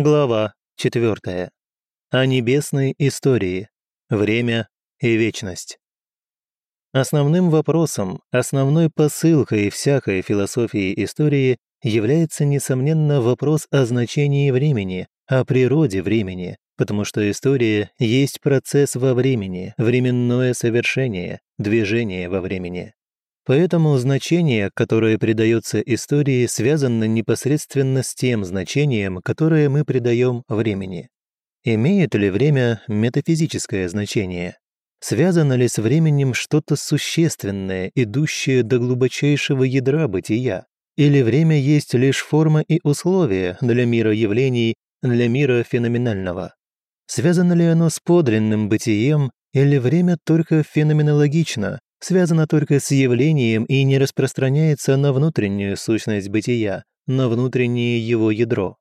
Глава 4. О небесной истории. Время и вечность. Основным вопросом, основной посылкой всякой философии истории является, несомненно, вопрос о значении времени, о природе времени, потому что история есть процесс во времени, временное совершение, движение во времени. Поэтому значение, которое придается истории, связано непосредственно с тем значением, которое мы придаем времени. Имеет ли время метафизическое значение? Связано ли с временем что-то существенное, идущее до глубочайшего ядра бытия? Или время есть лишь форма и условия для мира явлений, для мира феноменального? Связано ли оно с подлинным бытием, или время только феноменологично, связано только с явлением и не распространяется на внутреннюю сущность бытия, на внутреннее его ядро.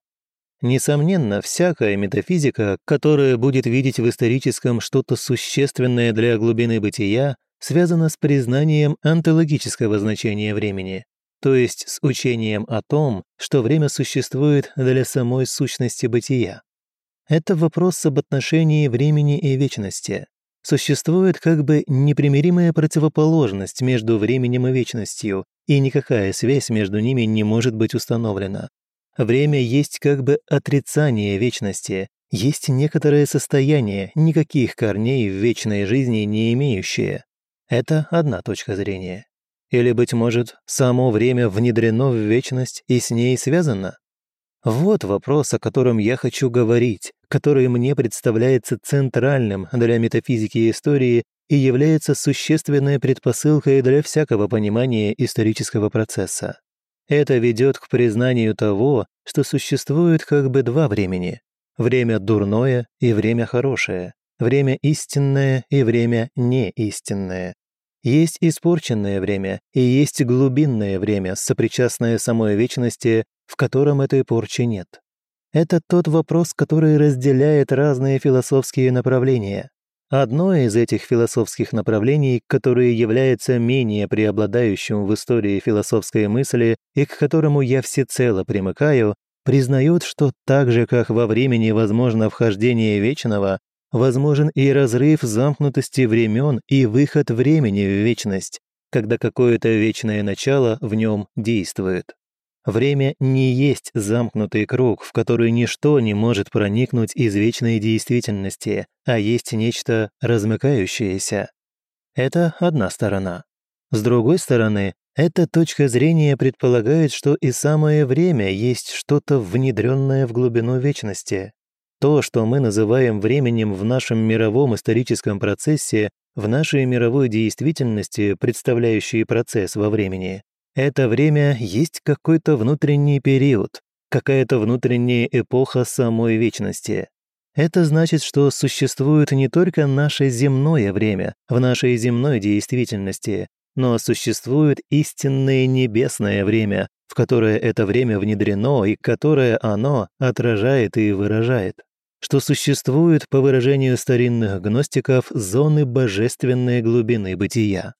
Несомненно, всякая метафизика, которая будет видеть в историческом что-то существенное для глубины бытия, связана с признанием онтологического значения времени, то есть с учением о том, что время существует для самой сущности бытия. Это вопрос об отношении времени и вечности, Существует как бы непримиримая противоположность между временем и вечностью, и никакая связь между ними не может быть установлена. Время есть как бы отрицание вечности, есть некоторое состояние, никаких корней в вечной жизни не имеющее. Это одна точка зрения. Или, быть может, само время внедрено в вечность и с ней связано? Вот вопрос, о котором я хочу говорить, который мне представляется центральным для метафизики и истории и является существенной предпосылкой для всякого понимания исторического процесса. Это ведет к признанию того, что существует как бы два времени – время дурное и время хорошее, время истинное и время неистинное. Есть испорченное время и есть глубинное время, сопричастное самой вечности, в котором этой порчи нет. Это тот вопрос, который разделяет разные философские направления. Одно из этих философских направлений, которое является менее преобладающим в истории философской мысли и к которому я всецело примыкаю, признает, что так же, как во времени возможно вхождение вечного, возможен и разрыв замкнутости времен и выход времени в вечность, когда какое-то вечное начало в нем действует. Время не есть замкнутый круг, в который ничто не может проникнуть из вечной действительности, а есть нечто размыкающееся. Это одна сторона. С другой стороны, эта точка зрения предполагает, что и самое время есть что-то внедренное в глубину вечности. То, что мы называем временем в нашем мировом историческом процессе, в нашей мировой действительности, представляющей процесс во времени, это время есть какой-то внутренний период, какая-то внутренняя эпоха самой вечности. Это значит, что существует не только наше земное время в нашей земной действительности, но существует истинное небесное время, в которое это время внедрено и которое оно отражает и выражает. Что существует, по выражению старинных гностиков, зоны божественной глубины бытия.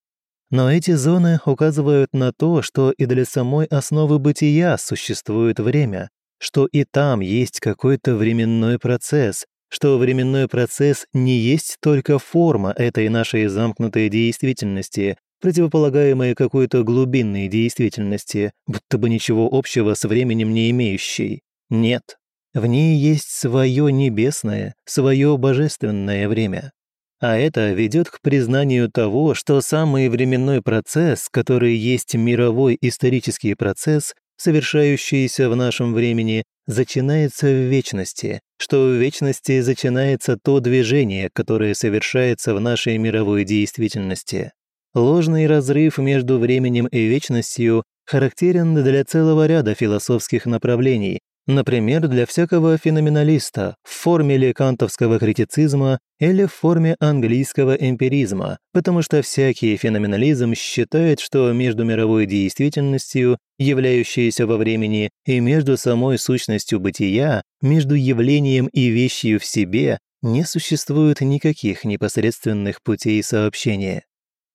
Но эти зоны указывают на то, что и для самой основы бытия существует время, что и там есть какой-то временной процесс, что временной процесс не есть только форма этой нашей замкнутой действительности, противополагаемой какой-то глубинной действительности, будто бы ничего общего с временем не имеющей. Нет, в ней есть свое небесное, свое божественное время. А это ведет к признанию того, что самый временной процесс, который есть мировой исторический процесс, совершающийся в нашем времени, начинается в вечности, что в вечности начинается то движение, которое совершается в нашей мировой действительности. Ложный разрыв между временем и вечностью характерен для целого ряда философских направлений, Например, для всякого феноменалиста в форме кантовского критицизма или в форме английского эмпиризма, потому что всякий феноменализм считает, что между мировой действительностью, являющейся во времени, и между самой сущностью бытия, между явлением и вещью в себе, не существует никаких непосредственных путей сообщения.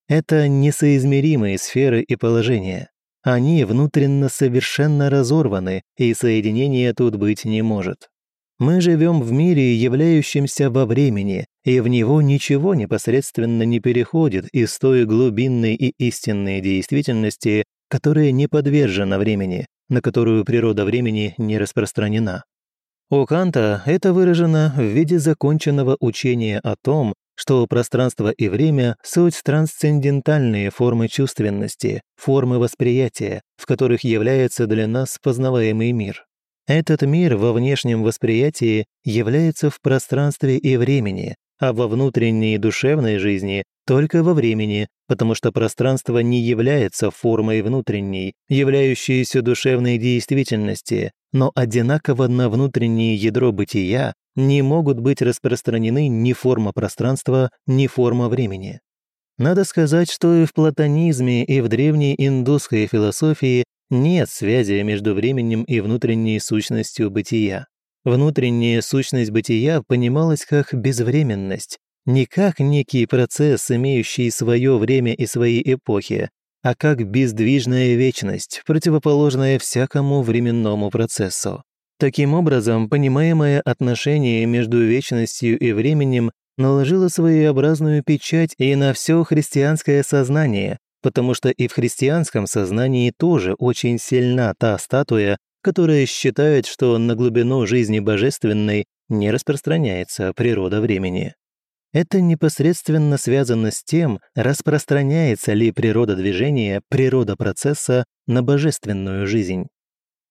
Это несоизмеримые сферы и положения. Они внутренно совершенно разорваны, и соединения тут быть не может. Мы живем в мире, являющемся во времени, и в него ничего непосредственно не переходит из той глубинной и истинной действительности, которая не подвержена времени, на которую природа времени не распространена. У Канта это выражено в виде законченного учения о том, что пространство и время – суть трансцендентальные формы чувственности, формы восприятия, в которых является для нас познаваемый мир. Этот мир во внешнем восприятии является в пространстве и времени, а во внутренней душевной жизни только во времени, потому что пространство не является формой внутренней, являющейся душевной действительности, но одинаково на внутреннее ядро бытия не могут быть распространены ни форма пространства, ни форма времени. Надо сказать, что и в платонизме, и в древней индусской философии нет связи между временем и внутренней сущностью бытия. Внутренняя сущность бытия понималась как безвременность, не как некий процесс, имеющий свое время и свои эпохи, а как бездвижная вечность, противоположная всякому временному процессу. Таким образом, понимаемое отношение между вечностью и временем наложило своеобразную печать и на все христианское сознание, потому что и в христианском сознании тоже очень сильна та статуя, которая считает, что на глубину жизни божественной не распространяется природа времени. Это непосредственно связано с тем, распространяется ли природа движения, природа процесса на божественную жизнь.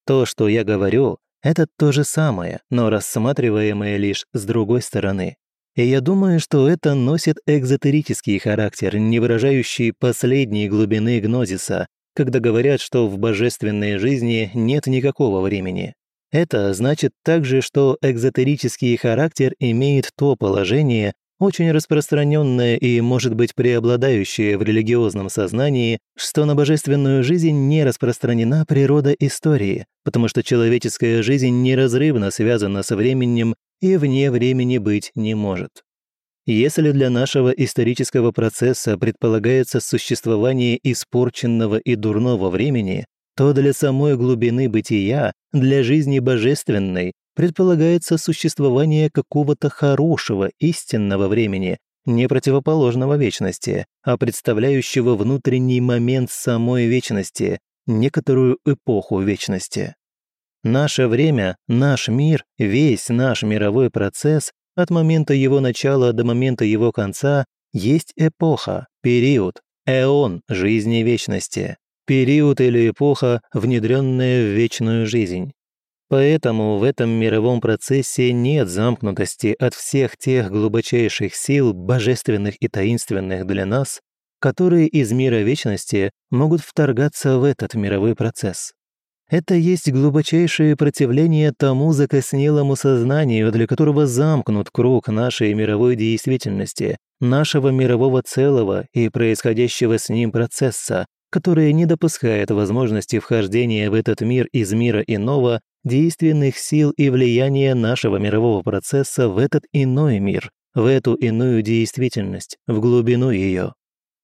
То, что я говорю, это то же самое, но рассматриваемое лишь с другой стороны. И я думаю, что это носит экзотерический характер, не выражающий последней глубины гнозиса, когда говорят, что в божественной жизни нет никакого времени. Это значит также, что экзотерический характер имеет то положение, очень распространенное и, может быть, преобладающее в религиозном сознании, что на божественную жизнь не распространена природа истории, потому что человеческая жизнь неразрывно связана со временем и вне времени быть не может. Если для нашего исторического процесса предполагается существование испорченного и дурного времени, то для самой глубины бытия, для жизни божественной, предполагается существование какого-то хорошего, истинного времени, не противоположного вечности, а представляющего внутренний момент самой вечности, некоторую эпоху вечности. Наше время, наш мир, весь наш мировой процесс от момента его начала до момента его конца есть эпоха, период, эон жизни вечности, период или эпоха, внедренная в вечную жизнь. Поэтому в этом мировом процессе нет замкнутости от всех тех глубочайших сил, божественных и таинственных для нас, которые из мира вечности могут вторгаться в этот мировой процесс. Это есть глубочайшее противление тому закоснелому сознанию, для которого замкнут круг нашей мировой действительности, нашего мирового целого и происходящего с ним процесса, которое не допускает возможности вхождения в этот мир из мира иного действенных сил и влияния нашего мирового процесса в этот иной мир, в эту иную действительность, в глубину ее.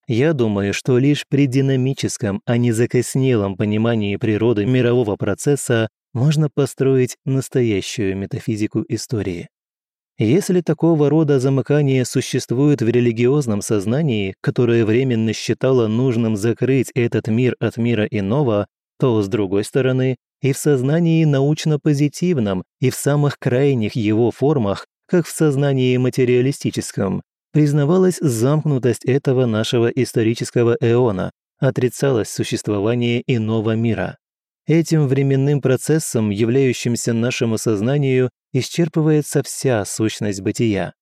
Я думаю, что лишь при динамическом, а не закоснелом понимании природы мирового процесса можно построить настоящую метафизику истории. Если такого рода замыкание существует в религиозном сознании, которое временно считало нужным закрыть этот мир от мира иного, то, с другой стороны, и в сознании научно-позитивном, и в самых крайних его формах, как в сознании материалистическом, признавалась замкнутость этого нашего исторического эона, отрицалось существование иного мира. Этим временным процессом, являющимся нашему сознанию, исчерпывается вся сущность бытия.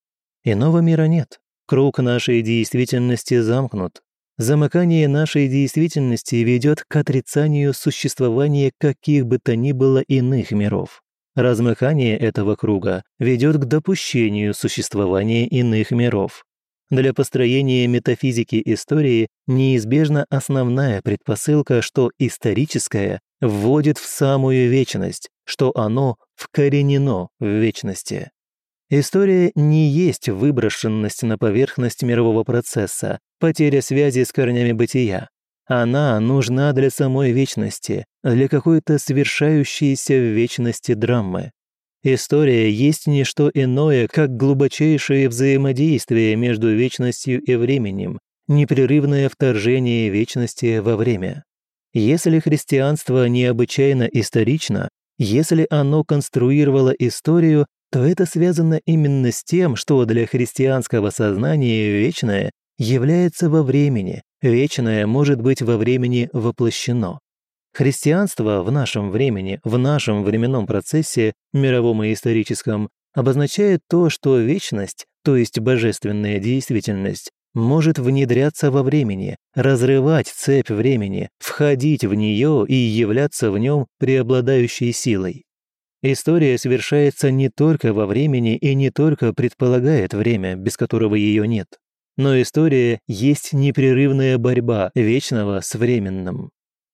Иного мира нет. Круг нашей действительности замкнут, Замыкание нашей действительности ведет к отрицанию существования каких бы то ни было иных миров. Размыкание этого круга ведет к допущению существования иных миров. Для построения метафизики истории неизбежна основная предпосылка, что историческое вводит в самую вечность, что оно вкоренено в вечности. История не есть выброшенность на поверхность мирового процесса, потеря связи с корнями бытия. Она нужна для самой вечности, для какой-то совершающейся в вечности драмы. История есть не что иное, как глубочайшее взаимодействие между вечностью и временем, непрерывное вторжение вечности во время. Если христианство необычайно исторично, если оно конструировало историю, то это связано именно с тем, что для христианского сознания вечное является во времени, вечное может быть во времени воплощено. Христианство в нашем времени, в нашем временном процессе, мировом и историческом, обозначает то, что вечность, то есть божественная действительность, может внедряться во времени, разрывать цепь времени, входить в нее и являться в нем преобладающей силой. История совершается не только во времени и не только предполагает время, без которого ее нет. Но история есть непрерывная борьба вечного с временным.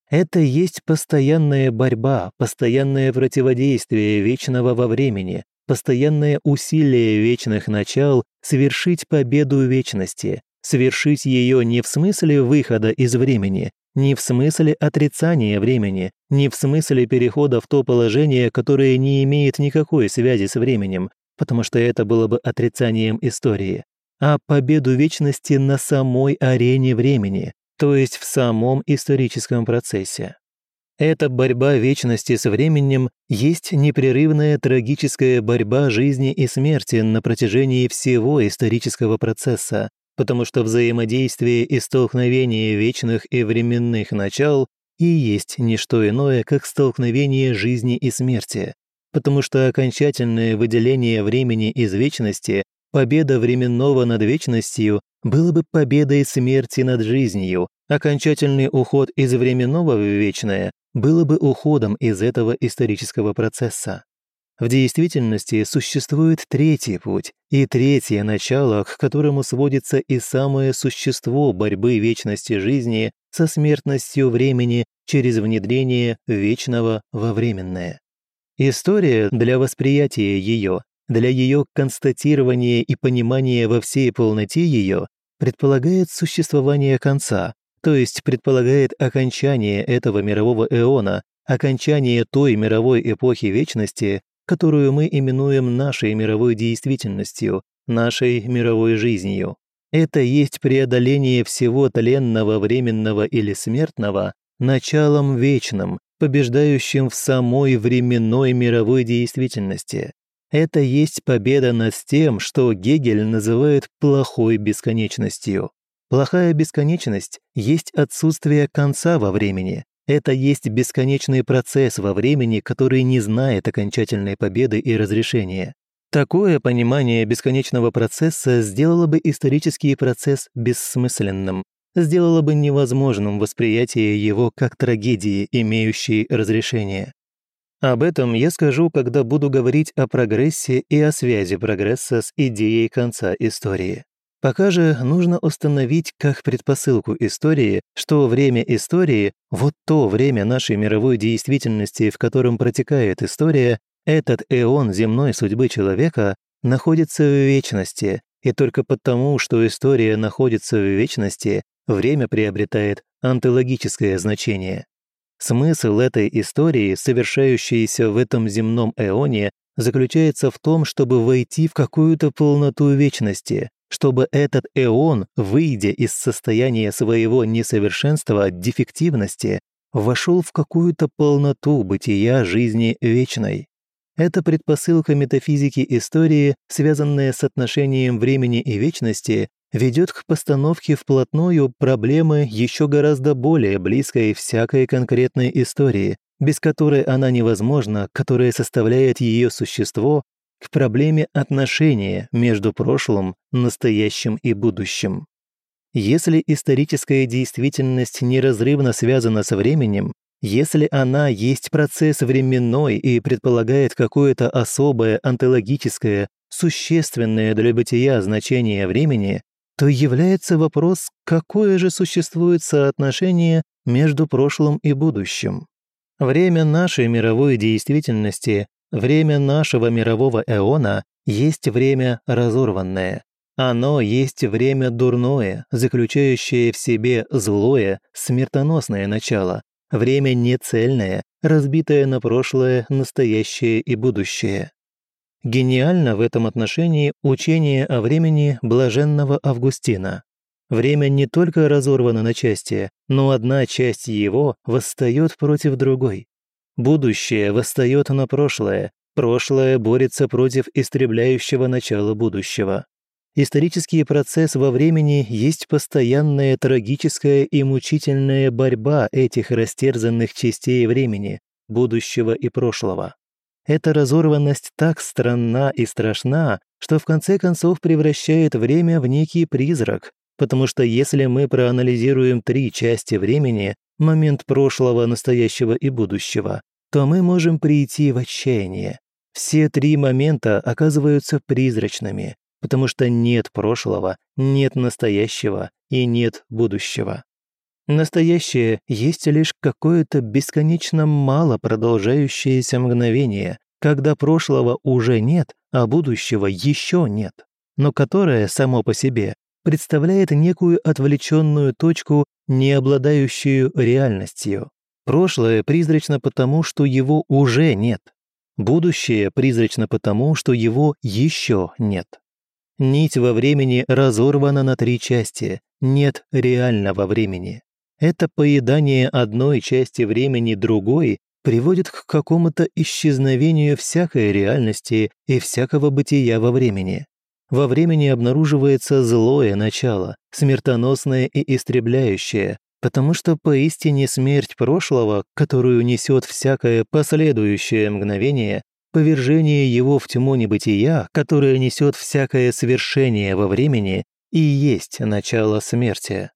Это есть постоянная борьба, постоянное противодействие вечного во времени, постоянное усилие вечных начал совершить победу вечности, совершить ее не в смысле выхода из времени, не в смысле отрицания времени, не в смысле перехода в то положение, которое не имеет никакой связи с временем, потому что это было бы отрицанием истории, а победу вечности на самой арене времени, то есть в самом историческом процессе. Эта борьба вечности с временем есть непрерывная трагическая борьба жизни и смерти на протяжении всего исторического процесса, потому что взаимодействие и столкновение вечных и временных начал и есть не что иное, как столкновение жизни и смерти, потому что окончательное выделение времени из вечности, победа временного над вечностью, было бы победой смерти над жизнью, окончательный уход из временного в вечное было бы уходом из этого исторического процесса. В действительности существует третий путь и третье начало, к которому сводится и самое существо борьбы вечности жизни со смертностью времени через внедрение вечного во временное. История для восприятия ее, для ее констатирования и понимания во всей полноте ее предполагает существование конца, то есть предполагает окончание этого мирового эона, окончание той мировой эпохи вечности, которую мы именуем нашей мировой действительностью, нашей мировой жизнью. Это есть преодоление всего тленного, временного или смертного началом вечным, побеждающим в самой временной мировой действительности. Это есть победа над тем, что Гегель называет плохой бесконечностью. Плохая бесконечность есть отсутствие конца во времени, это есть бесконечный процесс во времени, который не знает окончательной победы и разрешения. Такое понимание бесконечного процесса сделало бы исторический процесс бессмысленным, сделало бы невозможным восприятие его как трагедии, имеющей разрешение. Об этом я скажу, когда буду говорить о прогрессе и о связи прогресса с идеей конца истории. Пока же нужно установить как предпосылку истории, что время истории, вот то время нашей мировой действительности, в котором протекает история, этот эон земной судьбы человека находится в вечности, и только потому, что история находится в вечности, время приобретает антологическое значение. Смысл этой истории, совершающейся в этом земном эоне, заключается в том, чтобы войти в какую-то полноту вечности, чтобы этот эон, выйдя из состояния своего несовершенства, дефективности, вошел в какую-то полноту бытия жизни вечной. Это предпосылка метафизики истории, связанная с отношением времени и вечности, ведет к постановке вплотную проблемы еще гораздо более близкой всякой конкретной истории, без которой она невозможна, которая составляет ее существо, к проблеме отношения между прошлым, настоящим и будущим. Если историческая действительность неразрывно связана со временем, если она есть процесс временной и предполагает какое-то особое онтологическое, существенное для бытия значение времени, то является вопрос, какое же существует соотношение между прошлым и будущим. Время нашей мировой действительности Время нашего мирового эона есть время разорванное. Оно есть время дурное, заключающее в себе злое, смертоносное начало, время нецельное, разбитое на прошлое, настоящее и будущее. Гениально в этом отношении учение о времени блаженного Августина. Время не только разорвано на части, но одна часть его восстает против другой. Будущее восстает на прошлое, прошлое борется против истребляющего начала будущего. Исторический процесс во времени есть постоянная трагическая и мучительная борьба этих растерзанных частей времени, будущего и прошлого. Эта разорванность так странна и страшна, что в конце концов превращает время в некий призрак, потому что если мы проанализируем три части времени, момент прошлого, настоящего и будущего, то мы можем прийти в отчаяние. Все три момента оказываются призрачными, потому что нет прошлого, нет настоящего и нет будущего. Настоящее есть лишь какое-то бесконечно мало продолжающееся мгновение, когда прошлого уже нет, а будущего еще нет, но которое само по себе представляет некую отвлеченную точку, не обладающую реальностью. Прошлое призрачно потому, что его уже нет. Будущее призрачно потому, что его еще нет. Нить во времени разорвана на три части. Нет реального времени. Это поедание одной части времени другой приводит к какому-то исчезновению всякой реальности и всякого бытия во времени. Во времени обнаруживается злое начало, смертоносное и истребляющее, потому что поистине смерть прошлого, которую несет всякое последующее мгновение, Повержение его в тьму небытия, которое несет всякое свершение во времени, и есть начало смерти.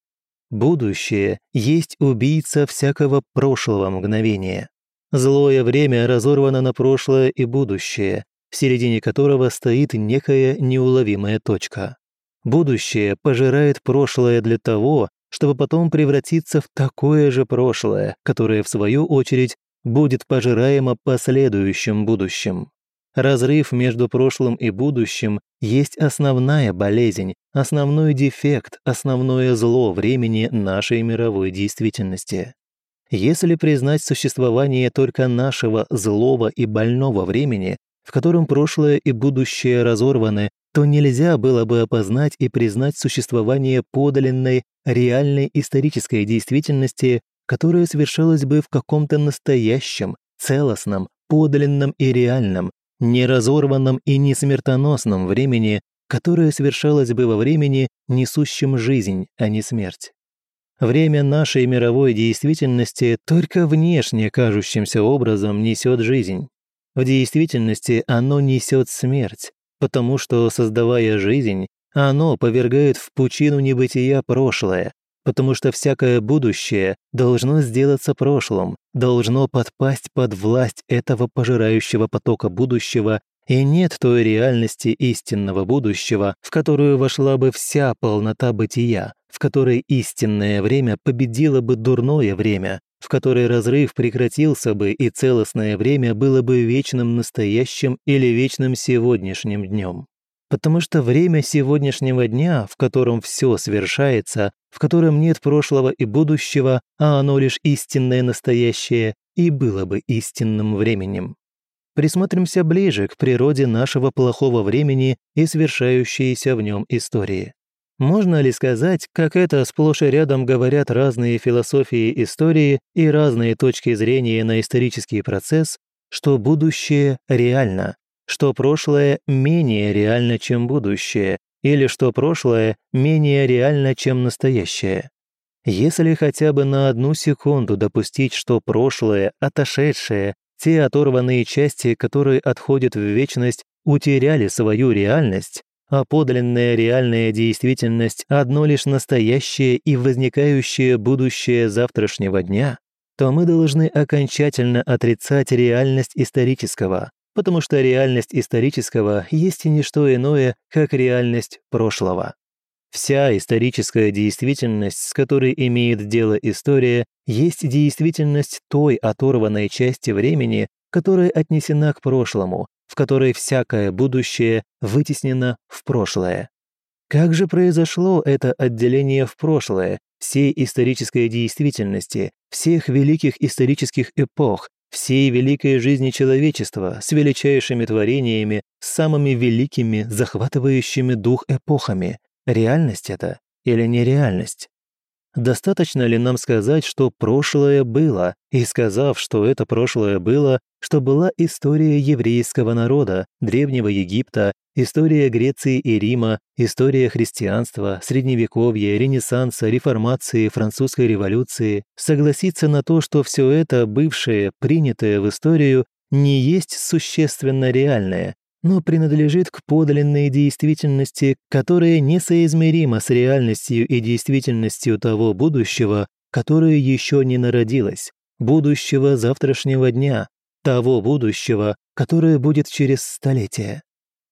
Будущее есть убийца всякого прошлого мгновения. Злое время разорвано на прошлое и будущее, в середине которого стоит некая неуловимая точка. Будущее пожирает прошлое для того, чтобы потом превратиться в такое же прошлое, которое, в свою очередь, будет пожираемо последующим будущим. Разрыв между прошлым и будущим есть основная болезнь, основной дефект, основное зло времени нашей мировой действительности. Если признать существование только нашего злого и больного времени, в котором прошлое и будущее разорваны, то нельзя было бы опознать и признать существование подлинной, реальной исторической действительности, которое совершалось бы в каком-то настоящем, целостном, подлинном и реальном, не разорванном и не смертоносном времени, которое совершалось бы во времени, несущем жизнь, а не смерть. Время нашей мировой действительности только внешне кажущимся образом несет жизнь. В действительности оно несет смерть, потому что, создавая жизнь, оно повергает в пучину небытия прошлое, потому что всякое будущее должно сделаться прошлым, должно подпасть под власть этого пожирающего потока будущего, и нет той реальности истинного будущего, в которую вошла бы вся полнота бытия, в которой истинное время победило бы дурное время, в которой разрыв прекратился бы и целостное время было бы вечным настоящим или вечным сегодняшним днем потому что время сегодняшнего дня, в котором все совершается, в котором нет прошлого и будущего, а оно лишь истинное настоящее, и было бы истинным временем. Присмотримся ближе к природе нашего плохого времени и совершающейся в нем истории. Можно ли сказать, как это сплошь и рядом говорят разные философии истории и разные точки зрения на исторический процесс, что будущее реально, что прошлое менее реально, чем будущее, или что прошлое менее реально, чем настоящее. Если хотя бы на одну секунду допустить, что прошлое, отошедшее, те оторванные части, которые отходят в вечность, утеряли свою реальность, а подлинная реальная действительность – одно лишь настоящее и возникающее будущее завтрашнего дня, то мы должны окончательно отрицать реальность исторического, потому что реальность исторического есть и не что иное, как реальность прошлого. Вся историческая действительность, с которой имеет дело история, есть действительность той оторванной части времени, которая отнесена к прошлому, в которой всякое будущее вытеснено в прошлое. Как же произошло это отделение в прошлое, всей исторической действительности, всех великих исторических эпох, всей великой жизни человечества с величайшими творениями, с самыми великими, захватывающими дух эпохами. Реальность это или нереальность? Достаточно ли нам сказать, что прошлое было, и сказав, что это прошлое было, что была история еврейского народа, Древнего Египта, история Греции и Рима, история христианства, Средневековья, Ренессанса, Реформации, Французской революции, согласиться на то, что все это бывшее, принятое в историю, не есть существенно реальное, но принадлежит к подлинной действительности, которая несоизмерима с реальностью и действительностью того будущего, которое еще не народилось, будущего завтрашнего дня, того будущего, которое будет через столетия.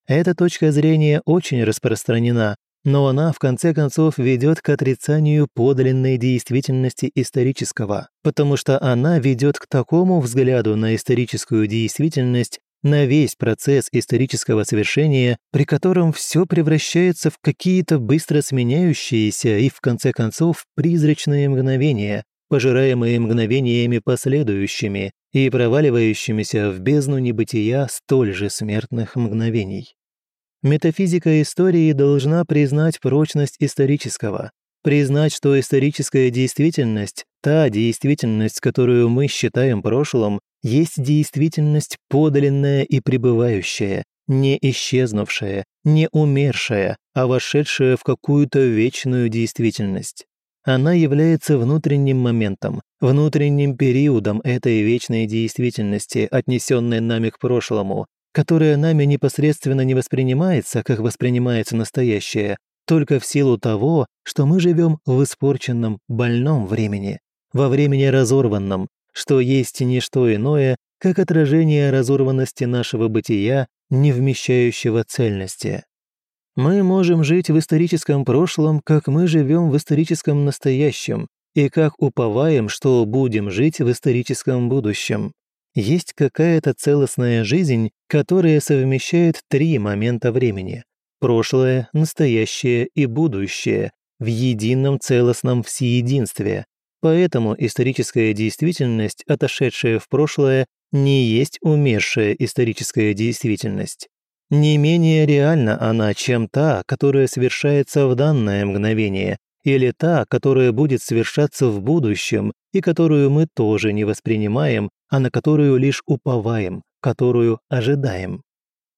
Эта точка зрения очень распространена, но она в конце концов ведет к отрицанию подлинной действительности исторического, потому что она ведет к такому взгляду на историческую действительность, на весь процесс исторического совершения, при котором все превращается в какие-то быстро сменяющиеся и, в конце концов, призрачные мгновения, пожираемые мгновениями последующими и проваливающимися в бездну небытия столь же смертных мгновений. Метафизика истории должна признать прочность исторического, признать, что историческая действительность, та действительность, которую мы считаем прошлым, есть действительность подлинная и пребывающая, не исчезнувшая, не умершая, а вошедшая в какую-то вечную действительность. Она является внутренним моментом, внутренним периодом этой вечной действительности, отнесенной нами к прошлому, которая нами непосредственно не воспринимается, как воспринимается настоящее, только в силу того, что мы живем в испорченном, больном времени, во времени разорванном, что есть не что иное, как отражение разорванности нашего бытия, не вмещающего цельности. Мы можем жить в историческом прошлом, как мы живем в историческом настоящем, и как уповаем, что будем жить в историческом будущем. Есть какая-то целостная жизнь, которая совмещает три момента времени – прошлое, настоящее и будущее – в едином целостном всеединстве, Поэтому историческая действительность, отошедшая в прошлое, не есть умершая историческая действительность. Не менее реальна она, чем та, которая совершается в данное мгновение, или та, которая будет совершаться в будущем и которую мы тоже не воспринимаем, а на которую лишь уповаем, которую ожидаем.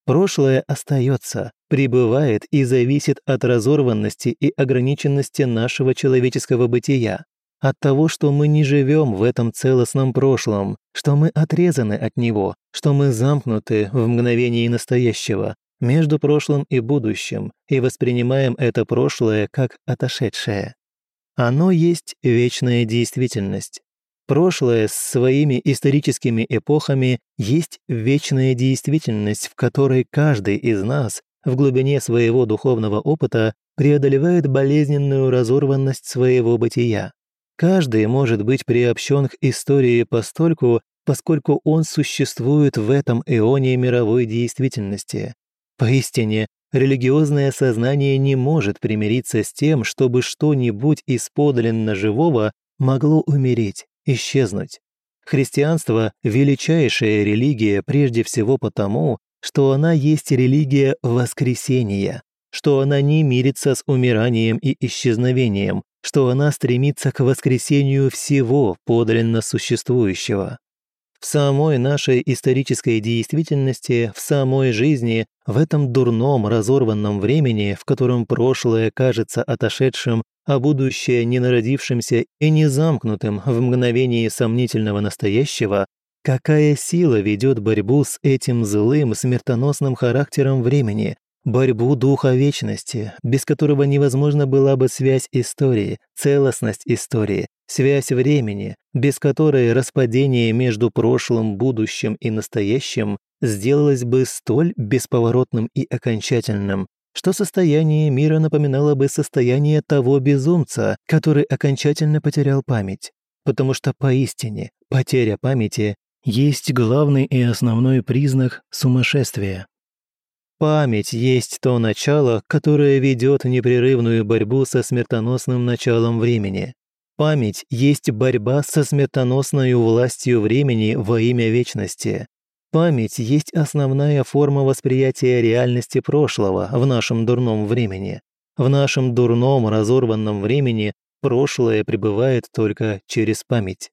Прошлое остается, пребывает и зависит от разорванности и ограниченности нашего человеческого бытия от того, что мы не живем в этом целостном прошлом, что мы отрезаны от него, что мы замкнуты в мгновении настоящего, между прошлым и будущим, и воспринимаем это прошлое как отошедшее. Оно есть вечная действительность. Прошлое с своими историческими эпохами есть вечная действительность, в которой каждый из нас в глубине своего духовного опыта преодолевает болезненную разорванность своего бытия. Каждый может быть приобщен к истории постольку, поскольку он существует в этом эоне мировой действительности. Поистине, религиозное сознание не может примириться с тем, чтобы что-нибудь из подлинно живого могло умереть, исчезнуть. Христианство – величайшая религия прежде всего потому, что она есть религия воскресения, что она не мирится с умиранием и исчезновением, что она стремится к воскресению всего подлинно существующего. В самой нашей исторической действительности, в самой жизни, в этом дурном, разорванном времени, в котором прошлое кажется отошедшим, а будущее не народившимся и не замкнутым в мгновении сомнительного настоящего, какая сила ведет борьбу с этим злым, смертоносным характером времени, борьбу духа вечности, без которого невозможна была бы связь истории, целостность истории, связь времени, без которой распадение между прошлым, будущим и настоящим сделалось бы столь бесповоротным и окончательным, что состояние мира напоминало бы состояние того безумца, который окончательно потерял память. Потому что поистине потеря памяти есть главный и основной признак сумасшествия. Память есть то начало, которое ведет непрерывную борьбу со смертоносным началом времени. Память есть борьба со смертоносной властью времени во имя вечности. Память есть основная форма восприятия реальности прошлого в нашем дурном времени. В нашем дурном разорванном времени прошлое пребывает только через память.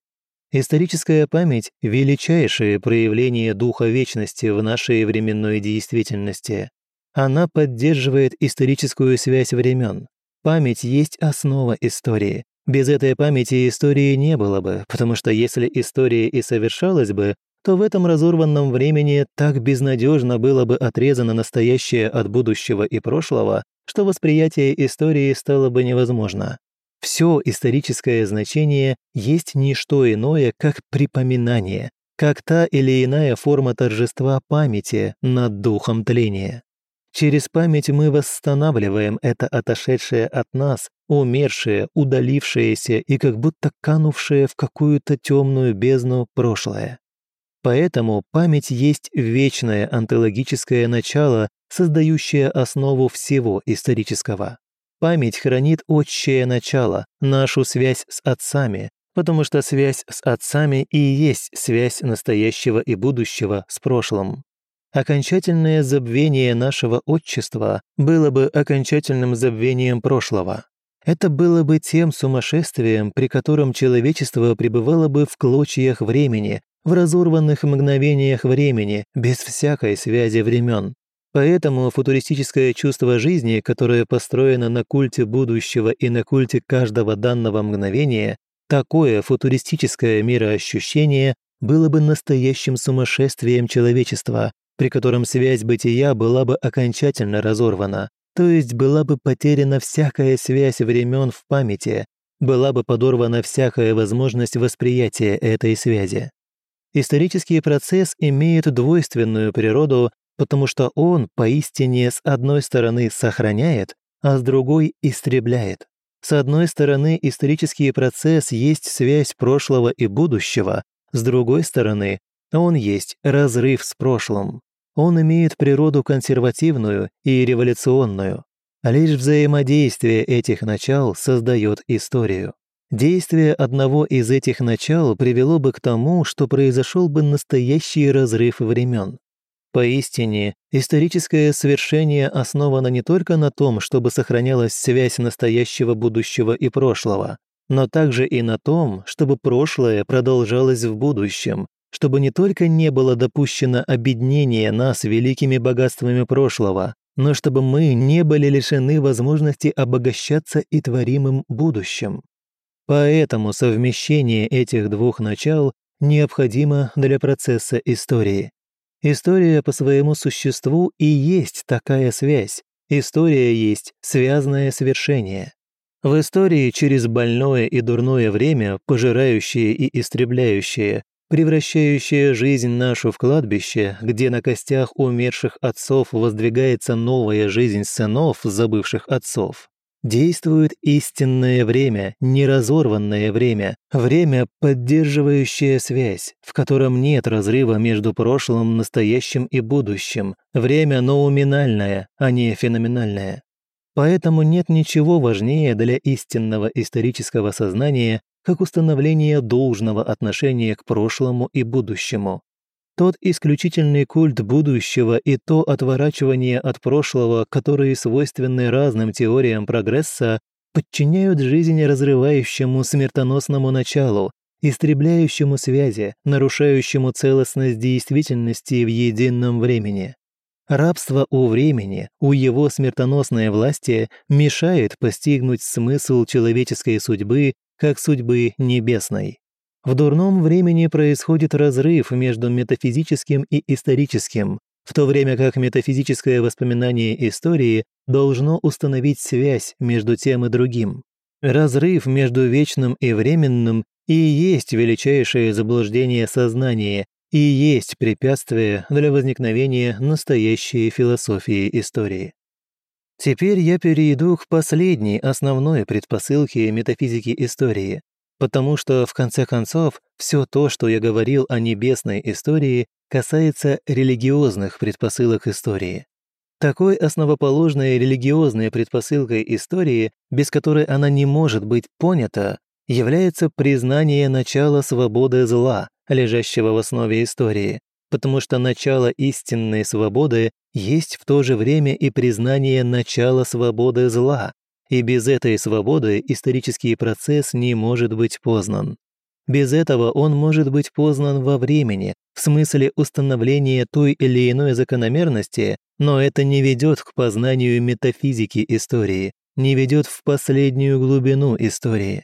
Историческая память – величайшее проявление духа вечности в нашей временной действительности. Она поддерживает историческую связь времен. Память есть основа истории, без этой памяти истории не было бы, потому что если история и совершалась бы, то в этом разорванном времени так безнадежно было бы отрезано настоящее от будущего и прошлого, что восприятие истории стало бы невозможно. Все историческое значение есть не что иное, как припоминание, как та или иная форма торжества памяти над духом тления. Через память мы восстанавливаем это отошедшее от нас, умершее, удалившееся и как будто канувшее в какую-то темную бездну прошлое. Поэтому память есть вечное онтологическое начало, создающее основу всего исторического. Память хранит отчее начало, нашу связь с отцами, потому что связь с отцами и есть связь настоящего и будущего с прошлым. Окончательное забвение нашего отчества было бы окончательным забвением прошлого. Это было бы тем сумасшествием, при котором человечество пребывало бы в клочьях времени, в разорванных мгновениях времени, без всякой связи времен. Поэтому футуристическое чувство жизни, которое построено на культе будущего и на культе каждого данного мгновения, такое футуристическое мироощущение было бы настоящим сумасшествием человечества, при котором связь бытия была бы окончательно разорвана, то есть была бы потеряна всякая связь времен в памяти, была бы подорвана всякая возможность восприятия этой связи. Исторический процесс имеет двойственную природу, потому что он поистине с одной стороны сохраняет, а с другой истребляет. С одной стороны, исторический процесс есть связь прошлого и будущего, с другой стороны, он есть разрыв с прошлым. Он имеет природу консервативную и революционную. Лишь взаимодействие этих начал создает историю. Действие одного из этих начал привело бы к тому, что произошел бы настоящий разрыв времен. Поистине, историческое свершение основано не только на том, чтобы сохранялась связь настоящего, будущего и прошлого, но также и на том, чтобы прошлое продолжалось в будущем, чтобы не только не было допущено обеднение нас великими богатствами прошлого, но чтобы мы не были лишены возможности обогащаться и творимым будущим. Поэтому совмещение этих двух начал необходимо для процесса истории. История по своему существу и есть такая связь. История есть связное свершение. В истории через больное и дурное время, пожирающее и истребляющее, превращающая жизнь нашу в кладбище, где на костях умерших отцов воздвигается новая жизнь сынов, забывших отцов. Действует истинное время, неразорванное время, время, поддерживающее связь, в котором нет разрыва между прошлым, настоящим и будущим, время ноуминальное, а не феноменальное. Поэтому нет ничего важнее для истинного исторического сознания, как установление должного отношения к прошлому и будущему. Тот исключительный культ будущего и то отворачивание от прошлого, которые свойственны разным теориям прогресса, подчиняют жизнь разрывающему смертоносному началу, истребляющему связи, нарушающему целостность действительности в едином времени. Рабство у времени, у его смертоносной власти мешает постигнуть смысл человеческой судьбы как судьбы небесной. В дурном времени происходит разрыв между метафизическим и историческим, в то время как метафизическое воспоминание истории должно установить связь между тем и другим. Разрыв между вечным и временным и есть величайшее заблуждение сознания, и есть препятствие для возникновения настоящей философии истории. Теперь я перейду к последней основной предпосылке метафизики истории, потому что, в конце концов, все то, что я говорил о небесной истории, касается религиозных предпосылок истории. Такой основоположной религиозной предпосылкой истории, без которой она не может быть понята, является признание начала свободы зла, лежащего в основе истории, потому что начало истинной свободы есть в то же время и признание начала свободы зла, и без этой свободы исторический процесс не может быть познан. Без этого он может быть познан во времени, в смысле установления той или иной закономерности, но это не ведет к познанию метафизики истории, не ведет в последнюю глубину истории.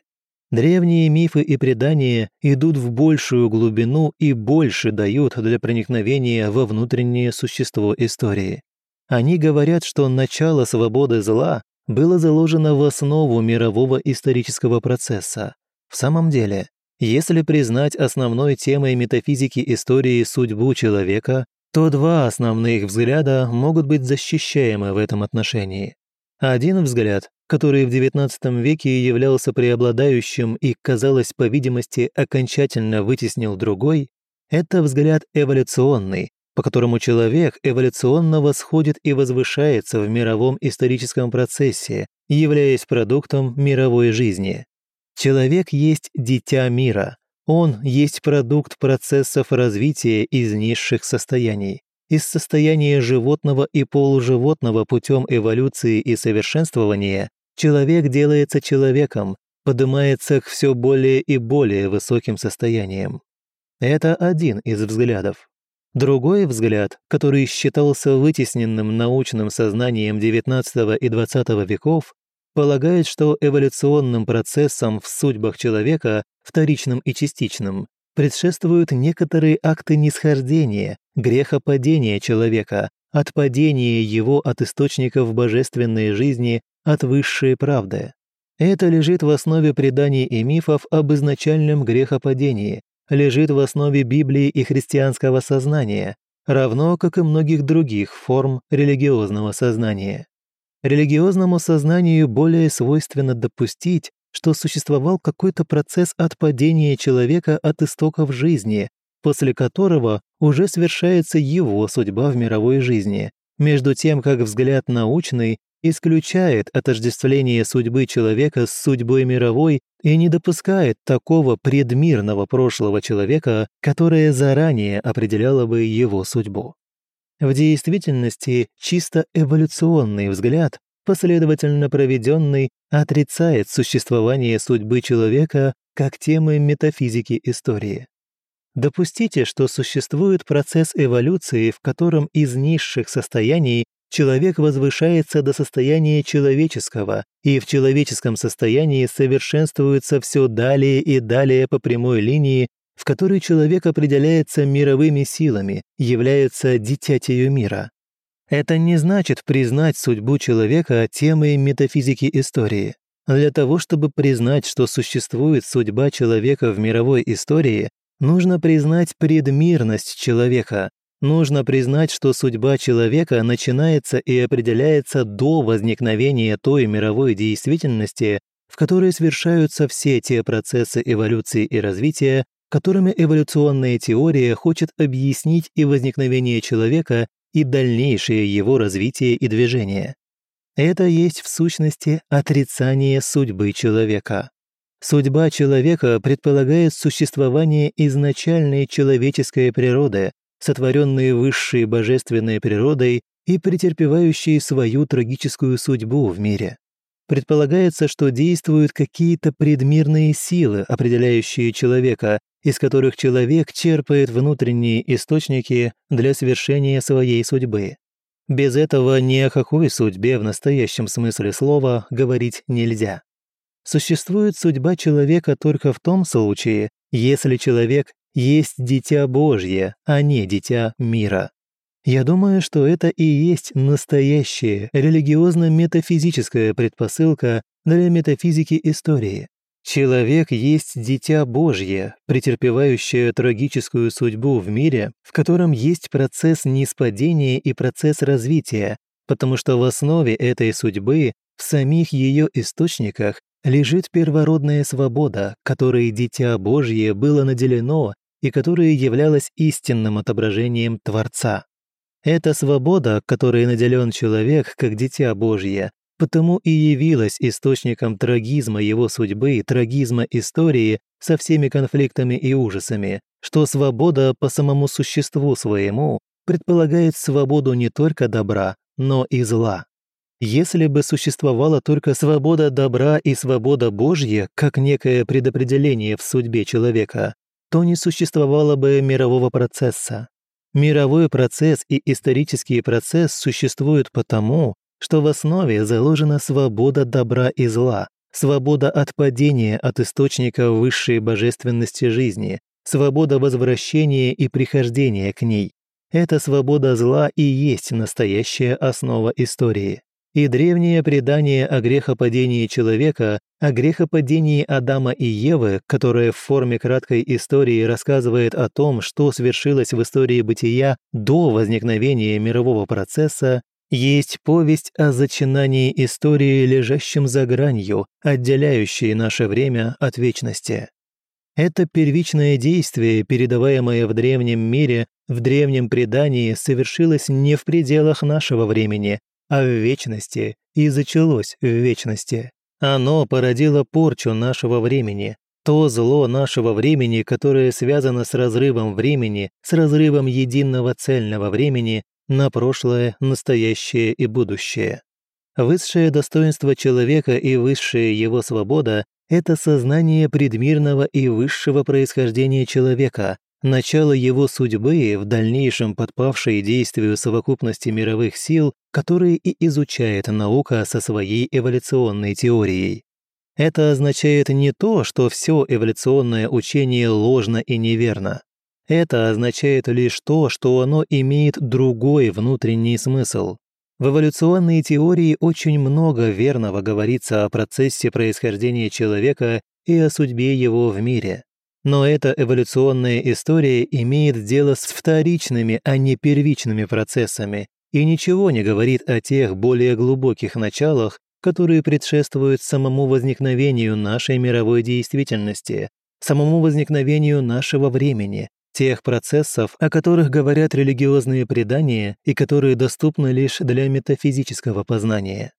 Древние мифы и предания идут в большую глубину и больше дают для проникновения во внутреннее существо истории. Они говорят, что начало свободы зла было заложено в основу мирового исторического процесса. В самом деле, если признать основной темой метафизики истории судьбу человека, то два основных взгляда могут быть защищаемы в этом отношении. Один взгляд, который в XIX веке являлся преобладающим и, казалось, по видимости, окончательно вытеснил другой, это взгляд эволюционный, по которому человек эволюционно восходит и возвышается в мировом историческом процессе, являясь продуктом мировой жизни. Человек есть дитя мира. Он есть продукт процессов развития из низших состояний. Из состояния животного и полуживотного путем эволюции и совершенствования человек делается человеком, поднимается к все более и более высоким состояниям. Это один из взглядов. Другой взгляд, который считался вытесненным научным сознанием XIX и XX веков, полагает, что эволюционным процессам в судьбах человека, вторичным и частичным, предшествуют некоторые акты нисхождения, грехопадения человека, отпадения его от источников божественной жизни, от высшей правды. Это лежит в основе преданий и мифов об изначальном грехопадении, лежит в основе Библии и христианского сознания, равно как и многих других форм религиозного сознания. Религиозному сознанию более свойственно допустить, что существовал какой-то процесс отпадения человека от истоков жизни, после которого уже совершается его судьба в мировой жизни, между тем как взгляд научный исключает отождествление судьбы человека с судьбой мировой и не допускает такого предмирного прошлого человека, которое заранее определяло бы его судьбу. В действительности чисто эволюционный взгляд, последовательно проведенный, отрицает существование судьбы человека как темы метафизики истории. Допустите, что существует процесс эволюции, в котором из низших состояний человек возвышается до состояния человеческого, и в человеческом состоянии совершенствуется все далее и далее по прямой линии в которой человек определяется мировыми силами, является дитятью мира. Это не значит признать судьбу человека темой метафизики истории. Для того, чтобы признать, что существует судьба человека в мировой истории, нужно признать предмирность человека, нужно признать, что судьба человека начинается и определяется до возникновения той мировой действительности, в которой совершаются все те процессы эволюции и развития, которыми эволюционная теория хочет объяснить и возникновение человека, и дальнейшее его развитие и движение. Это есть в сущности отрицание судьбы человека. Судьба человека предполагает существование изначальной человеческой природы, сотворенной высшей божественной природой и претерпевающей свою трагическую судьбу в мире. Предполагается, что действуют какие-то предмирные силы, определяющие человека, из которых человек черпает внутренние источники для совершения своей судьбы. Без этого ни о какой судьбе в настоящем смысле слова говорить нельзя. Существует судьба человека только в том случае, если человек есть дитя Божье, а не дитя мира. Я думаю, что это и есть настоящая религиозно-метафизическая предпосылка для метафизики истории. Человек есть дитя Божье, претерпевающее трагическую судьбу в мире, в котором есть процесс ниспадения и процесс развития, потому что в основе этой судьбы, в самих ее источниках, лежит первородная свобода, которой дитя Божье было наделено и которая являлась истинным отображением Творца. Эта свобода, которой наделен человек как дитя Божье, потому и явилась источником трагизма его судьбы, трагизма истории со всеми конфликтами и ужасами, что свобода по самому существу своему предполагает свободу не только добра, но и зла. Если бы существовала только свобода добра и свобода Божья, как некое предопределение в судьбе человека, то не существовало бы мирового процесса. Мировой процесс и исторический процесс существуют потому, что в основе заложена свобода добра и зла, свобода от падения от источника высшей божественности жизни, свобода возвращения и прихождения к ней. Эта свобода зла и есть настоящая основа истории и древнее предание о грехопадении человека, о грехопадении Адама и Евы, которое в форме краткой истории рассказывает о том, что свершилось в истории бытия до возникновения мирового процесса, есть повесть о зачинании истории, лежащем за гранью, отделяющей наше время от вечности. Это первичное действие, передаваемое в древнем мире, в древнем предании, совершилось не в пределах нашего времени, а в вечности и зачалось в вечности. Оно породило порчу нашего времени, то зло нашего времени, которое связано с разрывом времени, с разрывом единого цельного времени на прошлое, настоящее и будущее. Высшее достоинство человека и высшая его свобода – это сознание предмирного и высшего происхождения человека, начало его судьбы, в дальнейшем подпавшей действию совокупности мировых сил, которые и изучает наука со своей эволюционной теорией. Это означает не то, что все эволюционное учение ложно и неверно. Это означает лишь то, что оно имеет другой внутренний смысл. В эволюционной теории очень много верного говорится о процессе происхождения человека и о судьбе его в мире. Но эта эволюционная история имеет дело с вторичными, а не первичными процессами и ничего не говорит о тех более глубоких началах, которые предшествуют самому возникновению нашей мировой действительности, самому возникновению нашего времени, тех процессов, о которых говорят религиозные предания и которые доступны лишь для метафизического познания.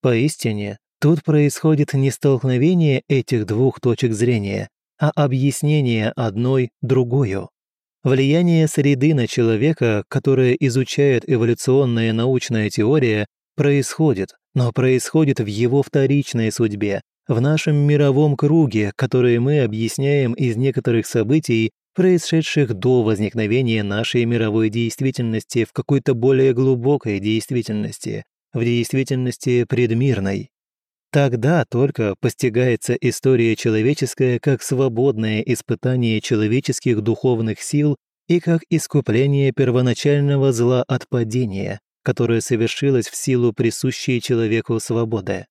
Поистине, тут происходит не столкновение этих двух точек зрения, а объяснение одной другую. Влияние среды на человека, которое изучает эволюционная научная теория, происходит, но происходит в его вторичной судьбе, в нашем мировом круге, который мы объясняем из некоторых событий, происшедших до возникновения нашей мировой действительности в какой-то более глубокой действительности, в действительности предмирной. Тогда только постигается история человеческая как свободное испытание человеческих духовных сил и как искупление первоначального зла от падения, которое совершилось в силу присущей человеку свободы.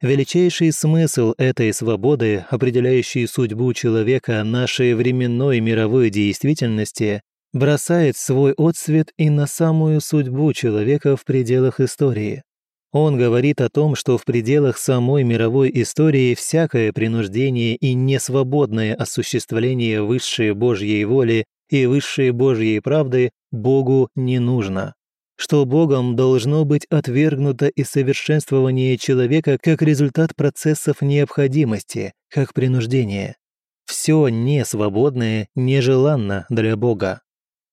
Величайший смысл этой свободы, определяющий судьбу человека нашей временной мировой действительности, бросает свой отсвет и на самую судьбу человека в пределах истории. Он говорит о том, что в пределах самой мировой истории всякое принуждение и несвободное осуществление высшей Божьей воли и высшей Божьей правды Богу не нужно. Что Богом должно быть отвергнуто и совершенствование человека как результат процессов необходимости, как принуждение. Все несвободное нежеланно для Бога.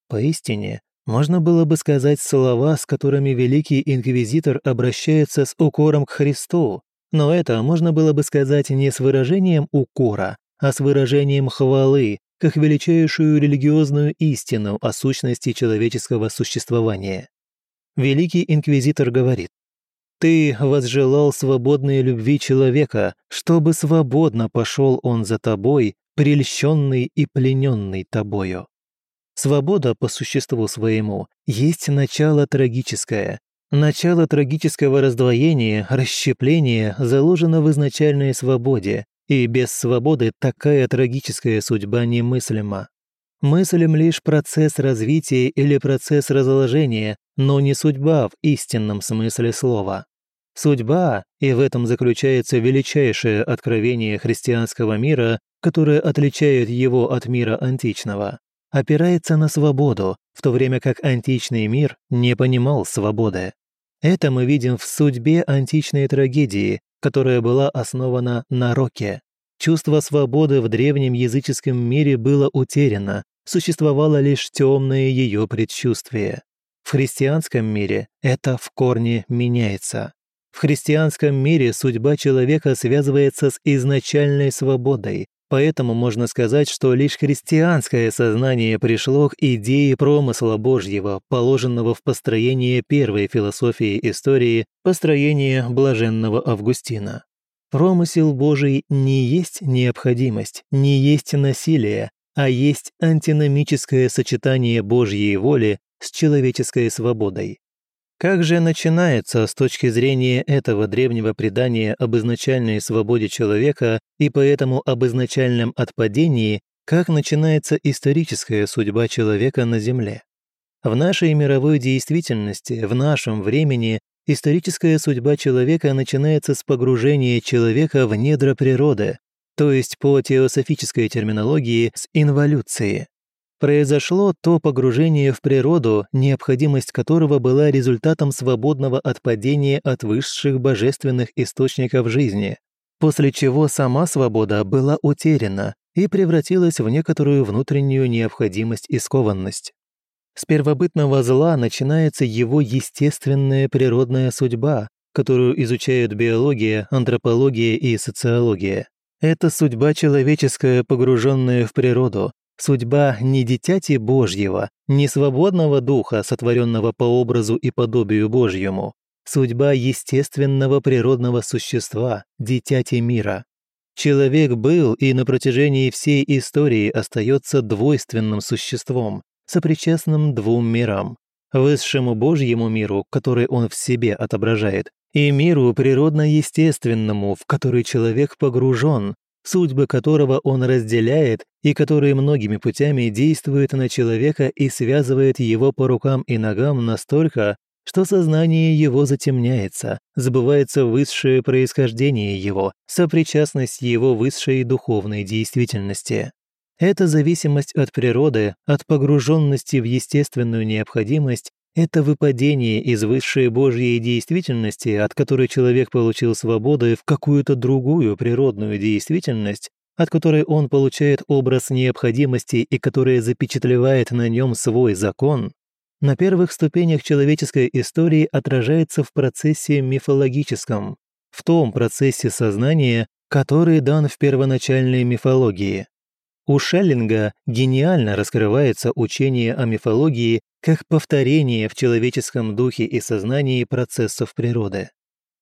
Поистине, можно было бы сказать слова, с которыми великий инквизитор обращается с укором к Христу, но это можно было бы сказать не с выражением укора, а с выражением хвалы, как величайшую религиозную истину о сущности человеческого существования. Великий инквизитор говорит, «Ты возжелал свободной любви человека, чтобы свободно пошел он за тобой, прельщенный и плененный тобою». Свобода по существу своему есть начало трагическое. Начало трагического раздвоения, расщепления заложено в изначальной свободе, и без свободы такая трагическая судьба немыслима. Мыслим лишь процесс развития или процесс разложения, но не судьба в истинном смысле слова. Судьба, и в этом заключается величайшее откровение христианского мира, которое отличает его от мира античного опирается на свободу, в то время как античный мир не понимал свободы. Это мы видим в судьбе античной трагедии, которая была основана на роке. Чувство свободы в древнем языческом мире было утеряно, существовало лишь темное ее предчувствие. В христианском мире это в корне меняется. В христианском мире судьба человека связывается с изначальной свободой, поэтому можно сказать, что лишь христианское сознание пришло к идее промысла Божьего, положенного в построение первой философии истории, построение блаженного Августина. Промысел Божий не есть необходимость, не есть насилие, а есть антиномическое сочетание Божьей воли с человеческой свободой. Как же начинается с точки зрения этого древнего предания об изначальной свободе человека и поэтому об изначальном отпадении, как начинается историческая судьба человека на Земле? В нашей мировой действительности, в нашем времени, историческая судьба человека начинается с погружения человека в недра природы, то есть по теософической терминологии с инволюции. Произошло то погружение в природу, необходимость которого была результатом свободного отпадения от высших божественных источников жизни, после чего сама свобода была утеряна и превратилась в некоторую внутреннюю необходимость и скованность. С первобытного зла начинается его естественная природная судьба, которую изучают биология, антропология и социология. Это судьба человеческая, погруженная в природу, Судьба не дитяти Божьего, не свободного духа, сотворенного по образу и подобию Божьему. Судьба естественного природного существа, дитяти мира. Человек был и на протяжении всей истории остается двойственным существом, сопричастным двум мирам. Высшему Божьему миру, который он в себе отображает, и миру природно-естественному, в который человек погружен, судьбы которого он разделяет и который многими путями действует на человека и связывает его по рукам и ногам настолько, что сознание его затемняется, забывается высшее происхождение его, сопричастность его высшей духовной действительности. Эта зависимость от природы, от погруженности в естественную необходимость это выпадение из высшей Божьей действительности, от которой человек получил свободу, в какую-то другую природную действительность, от которой он получает образ необходимости и которая запечатлевает на нем свой закон, на первых ступенях человеческой истории отражается в процессе мифологическом, в том процессе сознания, который дан в первоначальной мифологии. У Шеллинга гениально раскрывается учение о мифологии как повторение в человеческом духе и сознании процессов природы.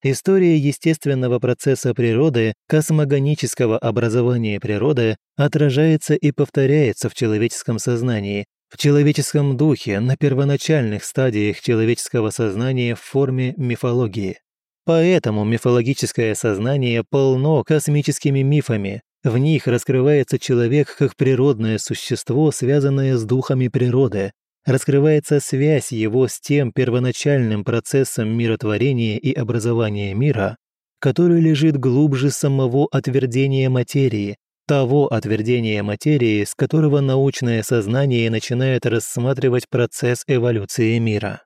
История естественного процесса природы, космогонического образования природы отражается и повторяется в человеческом сознании, в человеческом духе на первоначальных стадиях человеческого сознания в форме мифологии. Поэтому мифологическое сознание полно космическими мифами, в них раскрывается человек как природное существо, связанное с духами природы, раскрывается связь его с тем первоначальным процессом миротворения и образования мира, который лежит глубже самого отвердения материи, того отвердения материи, с которого научное сознание начинает рассматривать процесс эволюции мира.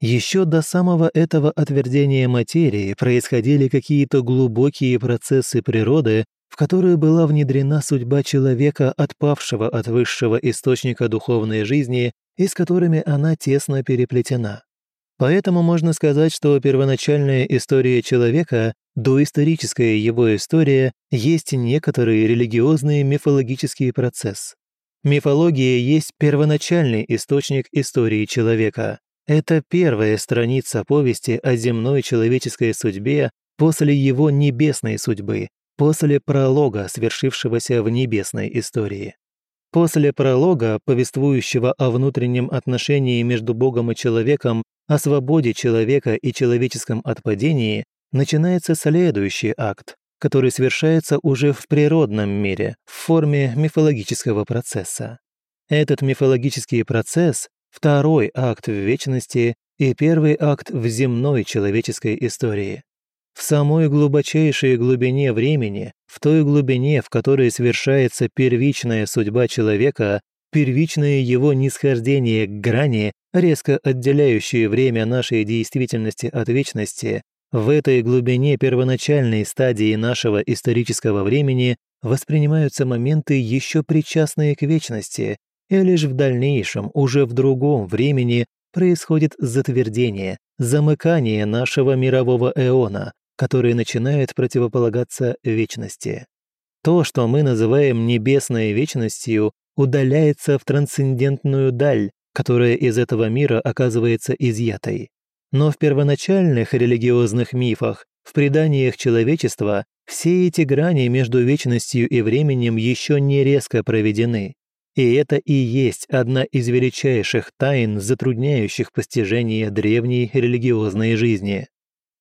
Еще до самого этого отвердения материи происходили какие-то глубокие процессы природы, в которую была внедрена судьба человека, отпавшего от высшего источника духовной жизни и с которыми она тесно переплетена. Поэтому можно сказать, что первоначальная история человека, доисторическая его история, есть некоторый религиозный мифологический процесс. Мифология есть первоначальный источник истории человека. Это первая страница повести о земной человеческой судьбе после его небесной судьбы, после пролога, свершившегося в небесной истории. После пролога, повествующего о внутреннем отношении между Богом и человеком, о свободе человека и человеческом отпадении, начинается следующий акт, который совершается уже в природном мире, в форме мифологического процесса. Этот мифологический процесс – второй акт в вечности и первый акт в земной человеческой истории. В самой глубочайшей глубине времени, в той глубине, в которой совершается первичная судьба человека, первичное его нисхождение к грани, резко отделяющие время нашей действительности от вечности, в этой глубине первоначальной стадии нашего исторического времени воспринимаются моменты, еще причастные к вечности, и лишь в дальнейшем, уже в другом времени, происходит затвердение, замыкание нашего мирового эона, который начинает противополагаться вечности. То, что мы называем небесной вечностью, удаляется в трансцендентную даль, которая из этого мира оказывается изъятой. Но в первоначальных религиозных мифах, в преданиях человечества, все эти грани между вечностью и временем еще не резко проведены. И это и есть одна из величайших тайн, затрудняющих постижение древней религиозной жизни.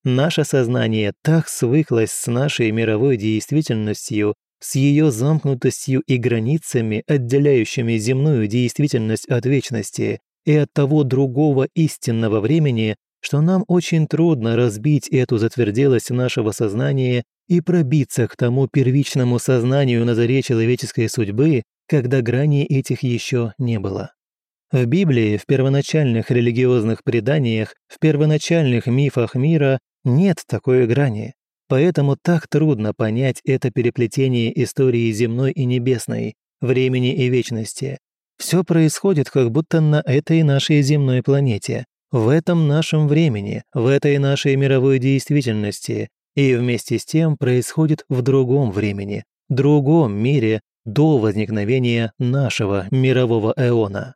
Наше сознание так свыклось с нашей мировой действительностью, с ее замкнутостью и границами, отделяющими земную действительность от вечности и от того другого истинного времени, что нам очень трудно разбить эту затверделость нашего сознания и пробиться к тому первичному сознанию на заре человеческой судьбы, когда граней этих еще не было. В Библии, в первоначальных религиозных преданиях, в первоначальных мифах мира нет такой грани. Поэтому так трудно понять это переплетение истории земной и небесной, времени и вечности. Все происходит как будто на этой нашей земной планете, в этом нашем времени, в этой нашей мировой действительности, и вместе с тем происходит в другом времени, другом мире, до возникновения нашего мирового эона.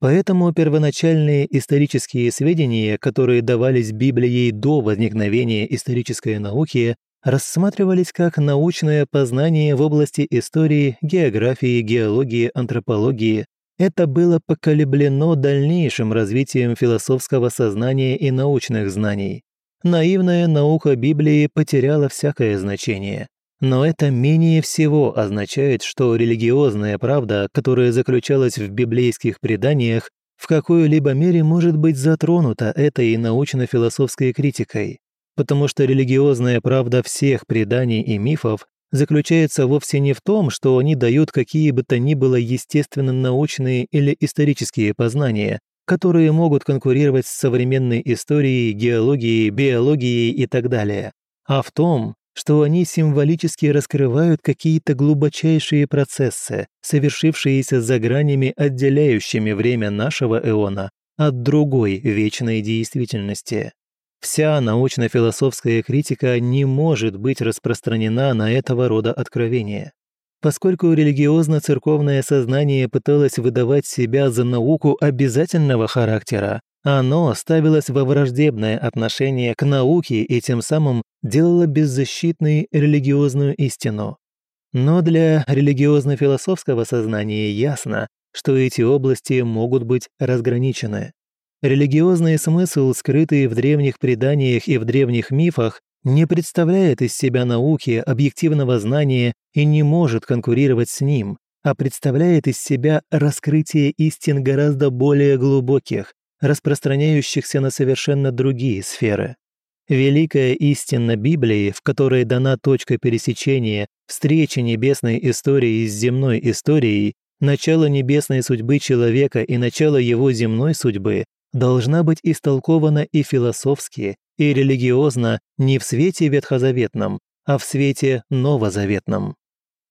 Поэтому первоначальные исторические сведения, которые давались Библией до возникновения исторической науки, рассматривались как научное познание в области истории, географии, геологии, антропологии. Это было поколеблено дальнейшим развитием философского сознания и научных знаний. Наивная наука Библии потеряла всякое значение. Но это менее всего означает, что религиозная правда, которая заключалась в библейских преданиях, в какой-либо мере может быть затронута этой научно-философской критикой, потому что религиозная правда всех преданий и мифов заключается вовсе не в том, что они дают какие бы то ни было естественно-научные или исторические познания, которые могут конкурировать с современной историей, геологией, биологией и так далее, а в том, что они символически раскрывают какие-то глубочайшие процессы, совершившиеся за гранями, отделяющими время нашего эона от другой вечной действительности. Вся научно-философская критика не может быть распространена на этого рода откровения. Поскольку религиозно-церковное сознание пыталось выдавать себя за науку обязательного характера, оно ставилось во враждебное отношение к науке и тем самым делало беззащитной религиозную истину. Но для религиозно-философского сознания ясно, что эти области могут быть разграничены. Религиозный смысл, скрытый в древних преданиях и в древних мифах, не представляет из себя науки, объективного знания и не может конкурировать с ним, а представляет из себя раскрытие истин гораздо более глубоких, распространяющихся на совершенно другие сферы. Великая истина Библии, в которой дана точка пересечения встречи небесной истории с земной историей, начало небесной судьбы человека и начало его земной судьбы, должна быть истолкована и философски, и религиозно не в свете ветхозаветном, а в свете новозаветном.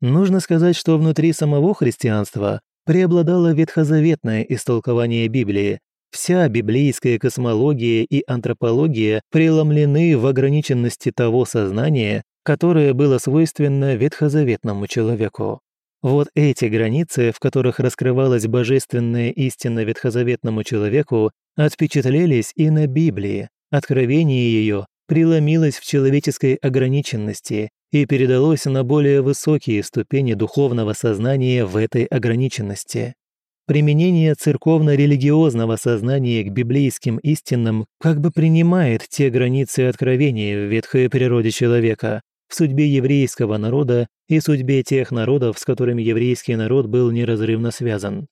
Нужно сказать, что внутри самого христианства преобладало ветхозаветное истолкование Библии, Вся библейская космология и антропология преломлены в ограниченности того сознания, которое было свойственно ветхозаветному человеку. Вот эти границы, в которых раскрывалась божественная истина ветхозаветному человеку, отпечатлелись и на Библии. Откровение ее преломилось в человеческой ограниченности и передалось на более высокие ступени духовного сознания в этой ограниченности. Применение церковно-религиозного сознания к библейским истинам как бы принимает те границы откровения в ветхой природе человека, в судьбе еврейского народа и судьбе тех народов, с которыми еврейский народ был неразрывно связан.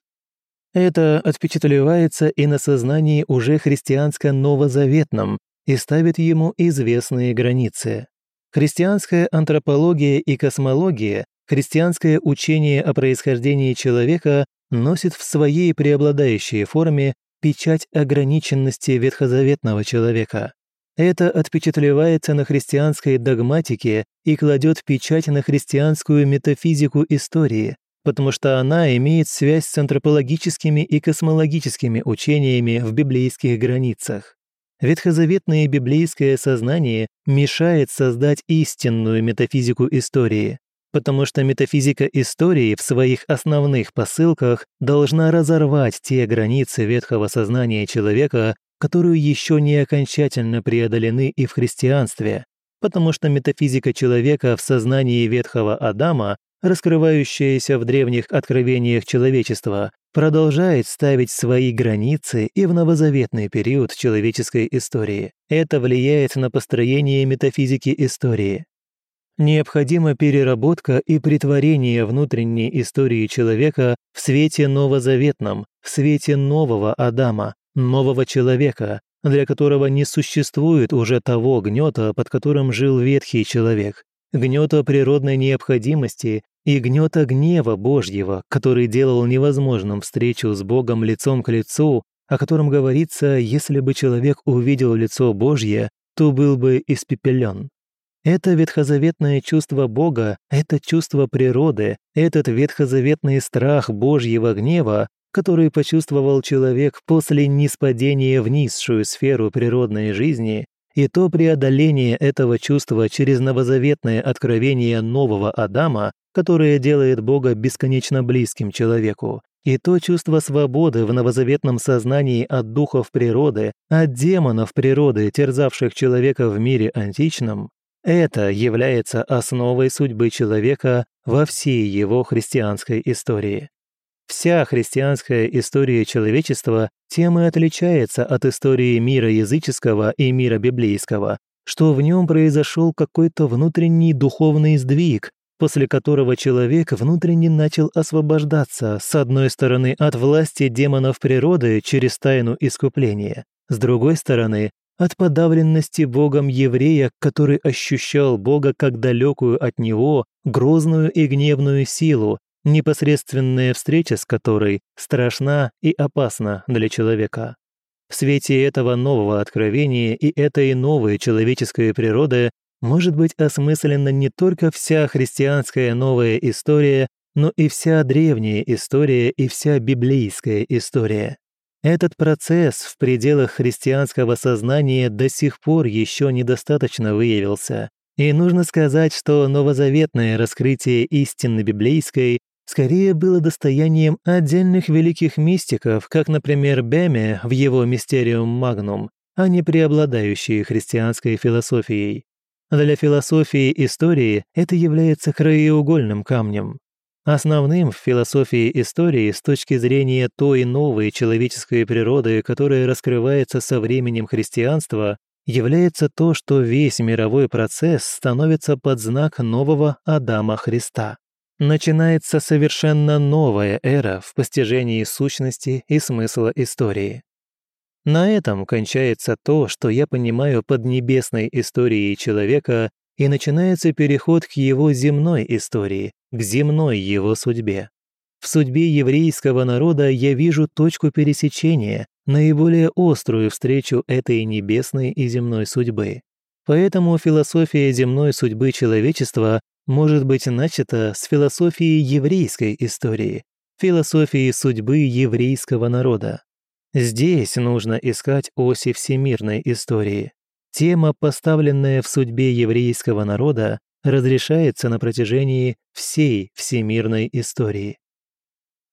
Это отпечатливается и на сознании уже христианско-новозаветном и ставит ему известные границы. Христианская антропология и космология, христианское учение о происхождении человека носит в своей преобладающей форме печать ограниченности ветхозаветного человека. Это отпечатлевается на христианской догматике и кладет печать на христианскую метафизику истории, потому что она имеет связь с антропологическими и космологическими учениями в библейских границах. Ветхозаветное библейское сознание мешает создать истинную метафизику истории, потому что метафизика истории в своих основных посылках должна разорвать те границы ветхого сознания человека, которые еще не окончательно преодолены и в христианстве, потому что метафизика человека в сознании ветхого Адама, раскрывающаяся в древних откровениях человечества, продолжает ставить свои границы и в новозаветный период человеческой истории. Это влияет на построение метафизики истории. Необходима переработка и притворение внутренней истории человека в свете новозаветном, в свете нового Адама, нового человека, для которого не существует уже того гнета, под которым жил ветхий человек, гнета природной необходимости и гнета гнева Божьего, который делал невозможным встречу с Богом лицом к лицу, о котором говорится, если бы человек увидел лицо Божье, то был бы испепелен. Это ветхозаветное чувство Бога, это чувство природы, этот ветхозаветный страх Божьего гнева, который почувствовал человек после ниспадения в низшую сферу природной жизни, и то преодоление этого чувства через новозаветное откровение нового Адама, которое делает Бога бесконечно близким человеку, и то чувство свободы в новозаветном сознании от духов природы, от демонов природы, терзавших человека в мире античном, это является основой судьбы человека во всей его христианской истории. Вся христианская история человечества тем и отличается от истории мира языческого и мира библейского, что в нем произошел какой-то внутренний духовный сдвиг, после которого человек внутренне начал освобождаться, с одной стороны, от власти демонов природы через тайну искупления, с другой стороны, от подавленности Богом еврея, который ощущал Бога как далекую от него, грозную и гневную силу, непосредственная встреча с которой страшна и опасна для человека. В свете этого нового откровения и этой новой человеческой природы может быть осмыслена не только вся христианская новая история, но и вся древняя история и вся библейская история. Этот процесс в пределах христианского сознания до сих пор еще недостаточно выявился, и нужно сказать, что новозаветное раскрытие истины библейской скорее было достоянием отдельных великих мистиков, как, например, Беме в его «Мистериум Магнум», а не преобладающей христианской философией. Для философии истории это является краеугольным камнем. Основным в философии истории с точки зрения той новой человеческой природы, которая раскрывается со временем христианства, является то, что весь мировой процесс становится под знак нового Адама Христа. Начинается совершенно новая эра в постижении сущности и смысла истории. На этом кончается то, что я понимаю под небесной историей человека, и начинается переход к его земной истории, к земной его судьбе. В судьбе еврейского народа я вижу точку пересечения, наиболее острую встречу этой небесной и земной судьбы. Поэтому философия земной судьбы человечества может быть начата с философии еврейской истории, философии судьбы еврейского народа. Здесь нужно искать оси всемирной истории. Тема, поставленная в судьбе еврейского народа, разрешается на протяжении всей всемирной истории.